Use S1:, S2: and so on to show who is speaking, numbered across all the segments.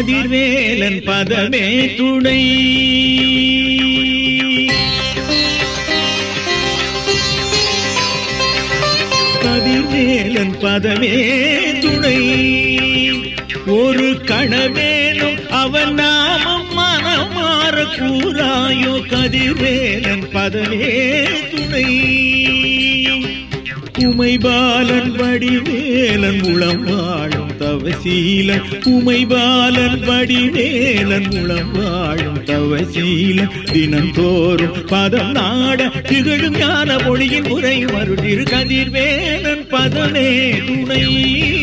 S1: கதிர்வேலன் பதமே துணை. கதிர்வேலன் பதமே துணை. ஒரு கணவேலும் அவன் நாமம் மனமாற கூறாயோ கதிர்வேலன் பதமே துணை. உமை பாலன் வடிவேலன் உளம் வாழும் தவசீலன். உமை பாலன் வடிவேலன் உளம் வாழும் தவசீலன். தினந்தோறும் பதம் நாட திகழும் ஞான மொழியின் உரை வருடிரு கதிர்வேலன் பதமே துணை.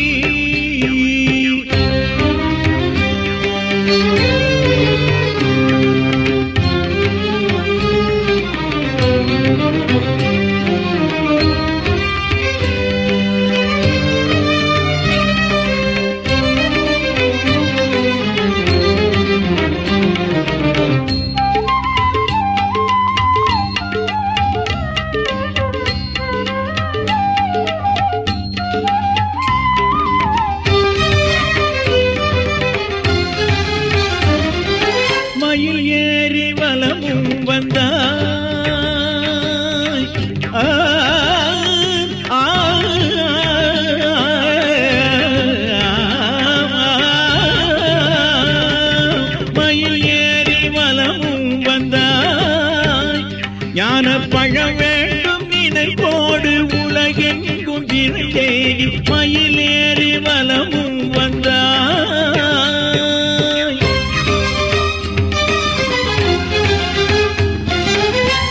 S1: ஞான வேண்டும் நினைப்போடு உலகெங்கும் விரைந்தேறி மயில் ஏறி வலமும் வந்தாய்.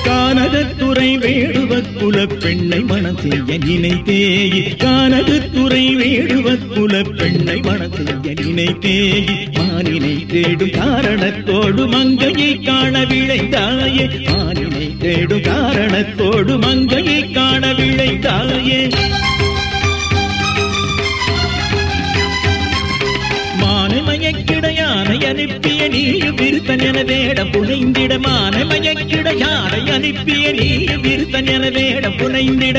S1: கானகத்துறை வேடுவ குல பெண்ணை மனசெய்ய செய்ய நினைத்தேயி. கானகத்துறை வேடுவ குல பெண்ணை மனசெய்ய செய்ய நினைத்தேயி. மானினை தேடும் காரணத்தோடு மங்கையை காண விளைந்தாயே மாலினை தேடும் காரணத்தோடு மங்கையை காண விளைந்தாயே மானமயக்கிடையானை அனுப்பிய நீயும் விருத்தன் என வேட புனைந்திட. மானமயக்கிடையானை அனுப்பிய நீயும் விருத்தன் என வேட புனைந்திட.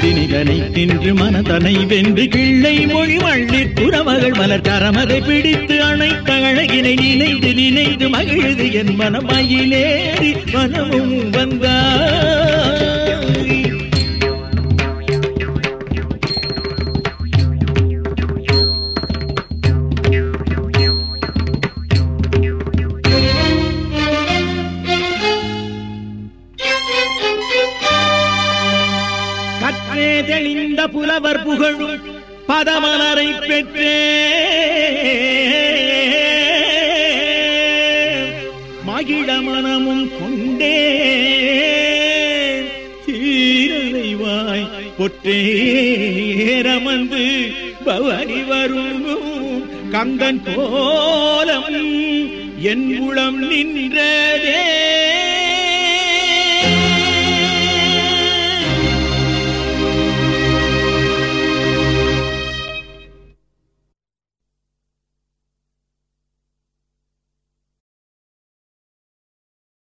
S1: திணிதனை தின்று மனதனை வென்று கிள்ளை மொழி மள்ளி புறமகள் மலர் கரமதை பிடித்து அணைத்த அழகினை நினைந்து நினைந்து மகிழுது என் மனமயிலேறி மனமும் வந்தார். கண்ட புலவர் புகழும் பதமலரை பெற்றே. மகிழ மனமும் கொண்டே. சீரலைவாய் பொற்றேரமந்து பவனி வரும் கந்தன் போலம் என் உளம் நின்றதே.